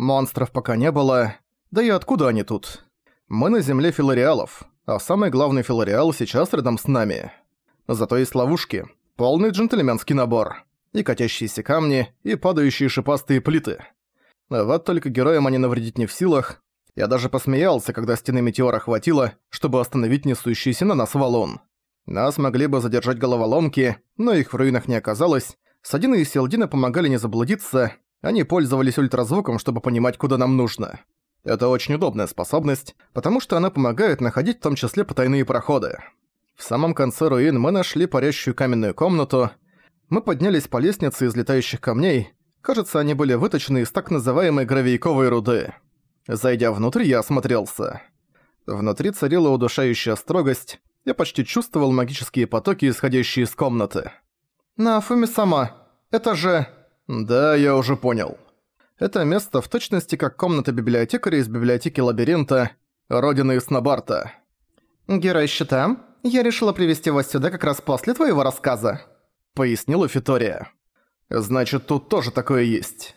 Монстров пока не было. Да и откуда они тут? Мы на земле филариалов, а самый главный филариал сейчас рядом с нами. Зато есть ловушки, полный джентльменский набор. И катящиеся камни, и падающие шипастые плиты. Вот только героям они навредить не в силах. Я даже посмеялся, когда стены метеора хватило, чтобы остановить несущийся на нас валун. Нас могли бы задержать головоломки, но их в руинах не оказалось. Садина и Селдина помогали не заблудиться, они пользовались ультразвуком, чтобы понимать, куда нам нужно. Это очень удобная способность, потому что она помогает находить в том числе потайные проходы. В самом конце руин мы нашли парящую каменную комнату. Мы поднялись по лестнице из летающих камней. Кажется, они были выточены из так называемой гравийковой руды. Зайдя внутрь, я осмотрелся. Внутри царила удушающая строгость. Я почти чувствовал магические потоки, исходящие из комнаты. «Нафуми сама, это же...» «Да, я уже понял». Это место в точности как комната библиотекаря из библиотеки Лабиринта, родины Снобарта. «Герой щита, я решила привести вас сюда как раз после твоего рассказа», — пояснила Фитория. «Значит, тут тоже такое есть».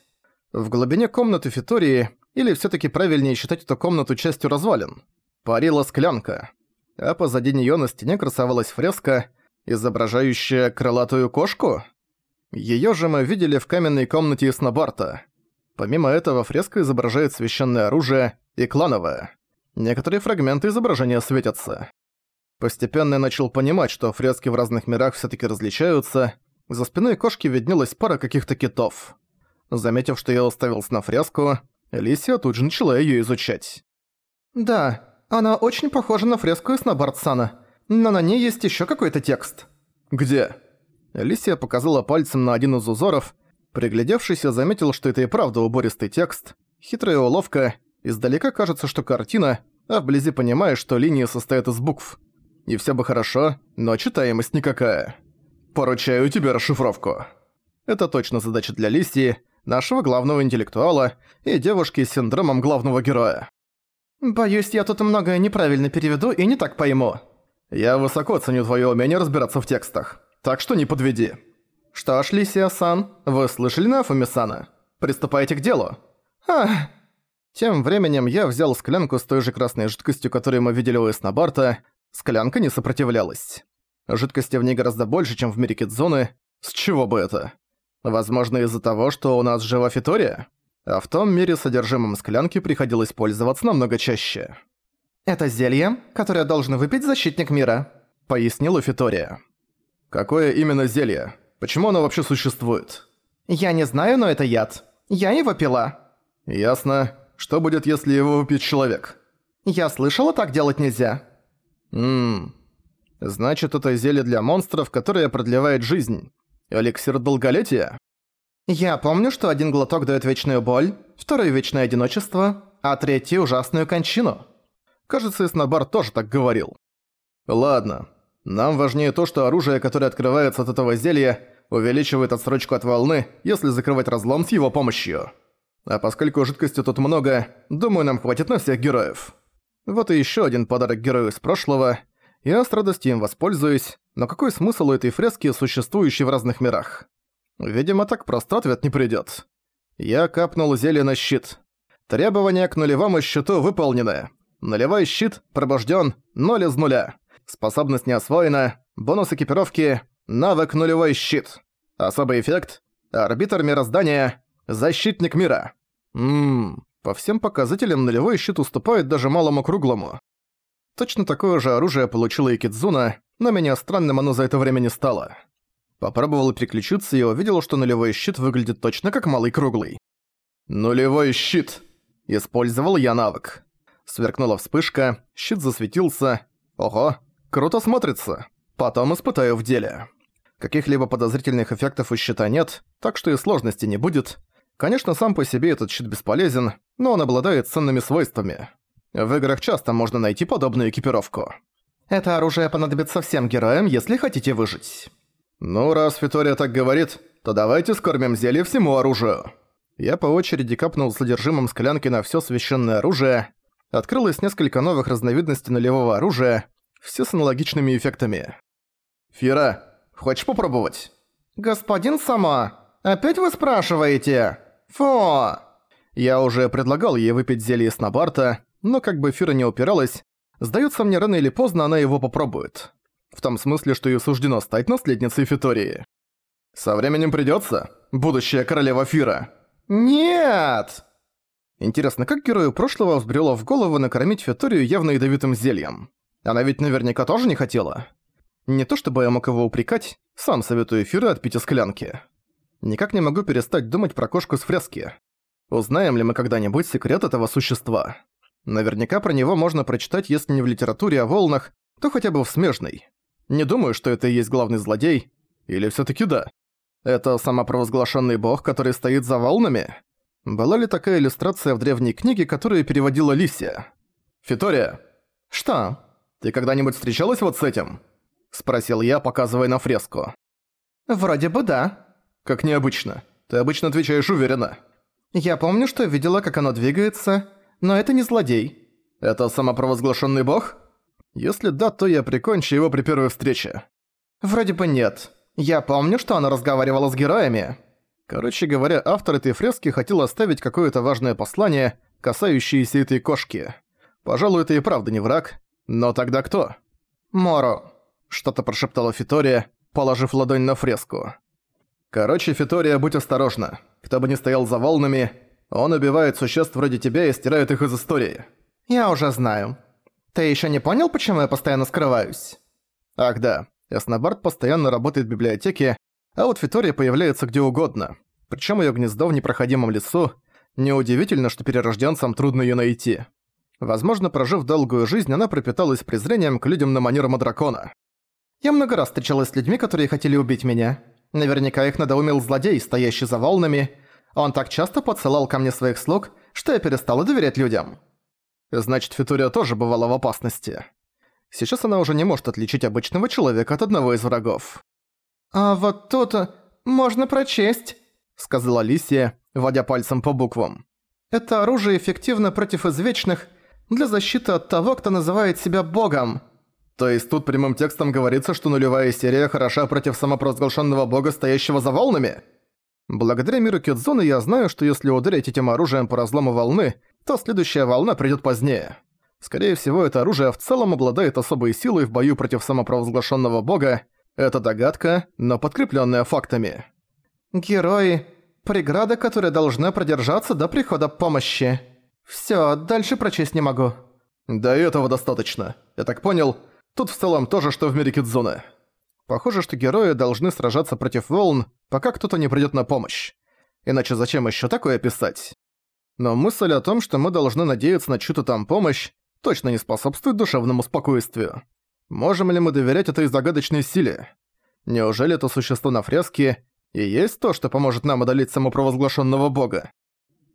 В глубине комнаты Фитории, или все таки правильнее считать эту комнату частью развалин, парила склянка, а позади нее на стене красовалась фреска, изображающая крылатую кошку. Ее же мы видели в каменной комнате Снобарта. Помимо этого, фреска изображает священное оружие и клановое. Некоторые фрагменты изображения светятся. Постепенно я начал понимать, что фрески в разных мирах все таки различаются. За спиной кошки виднелась пара каких-то китов. Заметив, что я уставился на фреску, Лисия тут же начала ее изучать. «Да, она очень похожа на фреску из Набардсана, но на ней есть еще какой-то текст». «Где?» Лисия показала пальцем на один из узоров, Приглядевшись, я заметил, что это и правда убористый текст. Хитрая уловка. Издалека кажется, что картина, а вблизи понимаешь, что линии состоят из букв. И все бы хорошо, но читаемость никакая. Поручаю тебе расшифровку. Это точно задача для Лисии, нашего главного интеллектуала и девушки с синдромом главного героя. «Боюсь, я тут многое неправильно переведу и не так пойму». «Я высоко ценю твое умение разбираться в текстах, так что не подведи». «Что ж, Лисия-сан, вы слышали Нафуми-сана? Приступайте к делу». «Ах...» Тем временем я взял склянку с той же красной жидкостью, которую мы видели у Эснобарта. Склянка не сопротивлялась. Жидкости в ней гораздо больше, чем в мире Кидзоны. С чего бы это? Возможно, из-за того, что у нас жива Фитория? А в том мире содержимым склянки приходилось пользоваться намного чаще. «Это зелье, которое должен выпить защитник мира», — пояснила Фитория. «Какое именно зелье?» Почему оно вообще существует? Я не знаю, но это яд. Я его пила. Ясно. Что будет, если его выпьет человек? Я слышала, так делать нельзя. Ммм. Значит, это зелье для монстров, которое продлевает жизнь. Эликсир долголетия? Я помню, что один глоток дает вечную боль, второй вечное одиночество, а третий ужасную кончину. Кажется, Эснобар тоже так говорил. Ладно. Нам важнее то, что оружие, которое открывается от этого зелья, увеличивает отсрочку от волны, если закрывать разлом с его помощью. А поскольку жидкости тут много, думаю, нам хватит на всех героев. Вот и еще один подарок герою из прошлого. Я с радостью им воспользуюсь, но какой смысл у этой фрески, существующей в разных мирах? Видимо, так просто ответ не придёт. Я капнул зелье на щит. Требования к нулевому щиту выполнены. Нулевой щит пробуждён, ноль из нуля. Способность не освоена, бонус экипировки Навык нулевой щит. Особый эффект. Арбитр мироздания. Защитник мира. Ммм, по всем показателям нулевой щит уступает даже малому круглому. Точно такое же оружие получила и Кидзуна, но меня странным оно за это время не стало. Попробовал переключиться и увидел, что нулевой щит выглядит точно как малый круглый. «Нулевой щит!» Использовал я навык. Сверкнула вспышка, щит засветился. Ого, круто смотрится. Потом испытаю в деле. Каких-либо подозрительных эффектов у щита нет, так что и сложности не будет. Конечно, сам по себе этот щит бесполезен, но он обладает ценными свойствами. В играх часто можно найти подобную экипировку. Это оружие понадобится всем героям, если хотите выжить. Ну, раз Фитория так говорит, то давайте скормим зелье всему оружию. Я по очереди капнул содержимым склянки на все священное оружие. Открылось несколько новых разновидностей нулевого оружия, все с аналогичными эффектами. «Фира, хочешь попробовать?» «Господин Сама, опять вы спрашиваете? Фу!» Я уже предлагал ей выпить зелье Снобарта, но как бы Фира не упиралась, сдается мне рано или поздно она его попробует. В том смысле, что ей суждено стать наследницей Фитории. Со временем придётся, будущая королева Фира. Нет! Интересно, как герою прошлого взбрело в голову накормить Фиторию явно ядовитым зельем? Она ведь наверняка тоже не хотела. Не то чтобы я мог его упрекать, сам советую Фира отпить из склянки. Никак не могу перестать думать про кошку с фрески. Узнаем ли мы когда-нибудь секрет этого существа? Наверняка про него можно прочитать, если не в литературе о волнах, то хотя бы в смежной. Не думаю, что это и есть главный злодей. Или всё таки да? Это самопровозглашенный бог, который стоит за волнами? Была ли такая иллюстрация в древней книге, которую переводила Лисия? «Фитория!» «Что? Ты когда-нибудь встречалась вот с этим?» Спросил я, показывая на фреску. «Вроде бы да». «Как необычно. Ты обычно отвечаешь уверенно». «Я помню, что видела, как оно двигается, но это не злодей». «Это самопровозглашенный бог?» «Если да, то я прикончу его при первой встрече». «Вроде бы нет. Я помню, что она разговаривала с героями». Короче говоря, автор этой фрески хотел оставить какое-то важное послание, касающееся этой кошки. Пожалуй, это и правда не враг. Но тогда кто? «Моро», — что-то прошептала Фитория, положив ладонь на фреску. «Короче, Фитория, будь осторожна. Кто бы ни стоял за волнами, он убивает существ вроде тебя и стирает их из истории». «Я уже знаю. Ты ещё не понял, почему я постоянно скрываюсь?» «Ах да. Эснобард постоянно работает в библиотеке, а вот Фитория появляется где угодно. Причем её гнездо в непроходимом лесу. Неудивительно, что перерожденцам трудно её найти. Возможно, прожив долгую жизнь, она пропиталась презрением к людям на манер Мадракона. «Я много раз встречалась с людьми, которые хотели убить меня. Наверняка их надоумил злодей, стоящий за волнами. Он так часто подсылал ко мне своих слуг, что я перестала доверять людям». Значит, Фитория тоже бывала в опасности. Сейчас она уже не может отличить обычного человека от одного из врагов. «А вот тут можно прочесть», — сказала Алисия, водя пальцем по буквам. «Это оружие эффективно против извечных для защиты от того, кто называет себя богом». То есть тут прямым текстом говорится, что нулевая серия хороша против самопровозглашенного бога, стоящего за волнами? Благодаря миру Кидзуны я знаю, что если ударить этим оружием по разлому волны, то следующая волна придёт позднее. Скорее всего, это оружие в целом обладает особой силой в бою против самопровозглашенного бога. Это догадка, но подкреплённая фактами. Герои – преграда, которая должна продержаться до прихода помощи. Всё, дальше прочесть не могу. Да и этого достаточно. Я так понял, тут в целом то же, что в мире Кидзуны. Похоже, что герои должны сражаться против волн, пока кто-то не придёт на помощь. Иначе зачем ещё такое писать? Но мысль о том, что мы должны надеяться на чью-то там помощь, точно не способствует душевному спокойствию. Можем ли мы доверять этой загадочной силе? Неужели это существо на фреске и есть то, что поможет нам одолеть самопровозглашенного бога?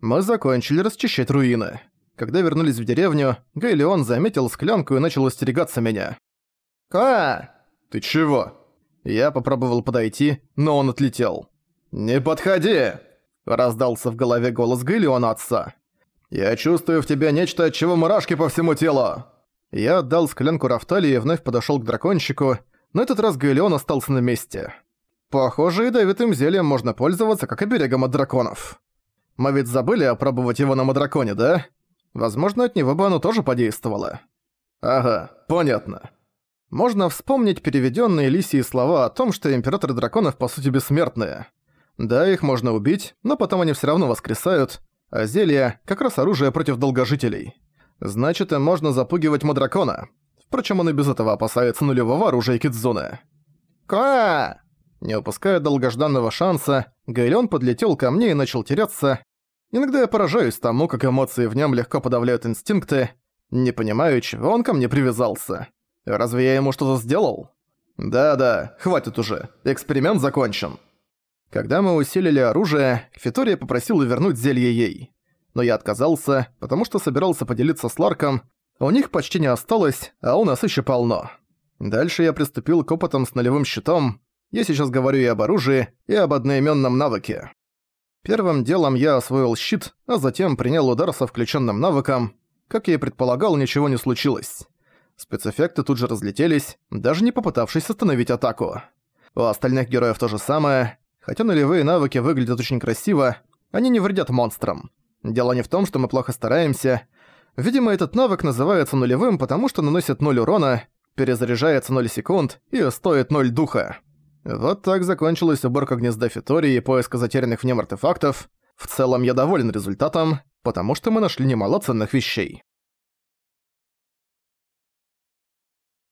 Мы закончили расчищать руины. Когда вернулись в деревню, Гейлеон заметил склянку и начал остерегаться меня. «Ка!» «Ты чего?» Я попробовал подойти, но он отлетел. «Не подходи!» Раздался в голове голос Гейлеона отца. «Я чувствую в тебе нечто, от чего мурашки по всему телу!» Я отдал склянку Рафтали и вновь подошёл к дракончику, но этот раз Гаэлеон остался на месте. Похоже, ядовитым зельем можно пользоваться как оберегом от драконов. Мы ведь забыли опробовать его на Мадраконе, да? Возможно, от него бы оно тоже подействовало. Ага, понятно. Можно вспомнить переведённые Лисии слова о том, что императоры драконов по сути бессмертные. Да, их можно убить, но потом они всё равно воскресают, а зелье – как раз оружие против долгожителей. Значит, им можно запугивать Мадракона. Впрочем, он и без этого опасается нулевого оружия Кидзуны. «Ка!» Не упуская долгожданного шанса, Гайлён подлетел ко мне и начал теряться. Иногда я поражаюсь тому, как эмоции в нем легко подавляют инстинкты. Не понимаю, чего он ко мне привязался. Разве я ему что-то сделал? Да-да, хватит уже. Эксперимент закончен. Когда мы усилили оружие, Фитория попросила вернуть зелье ей. Но я отказался, потому что собирался поделиться с Ларком. У них почти не осталось, а у нас еще полно. Дальше я приступил к опытам с нулевым щитом. Я сейчас говорю и об оружии, и об одноименном навыке. Первым делом я освоил щит, а затем принял удар со включенным навыком. Как я и предполагал, ничего не случилось. Спецэффекты тут же разлетелись, даже не попытавшись остановить атаку. У остальных героев то же самое, Хотя нулевые навыки выглядят очень красиво, они не вредят монстрам. Дело не в том, что мы плохо стараемся. Видимо, этот навык называется нулевым, потому что наносит 0 урона, перезаряжается 0 секунд и стоит 0 духа. Вот так закончилась уборка гнезда Фитории и поиска затерянных в нем артефактов. В целом я доволен результатом, потому что мы нашли немало ценных вещей.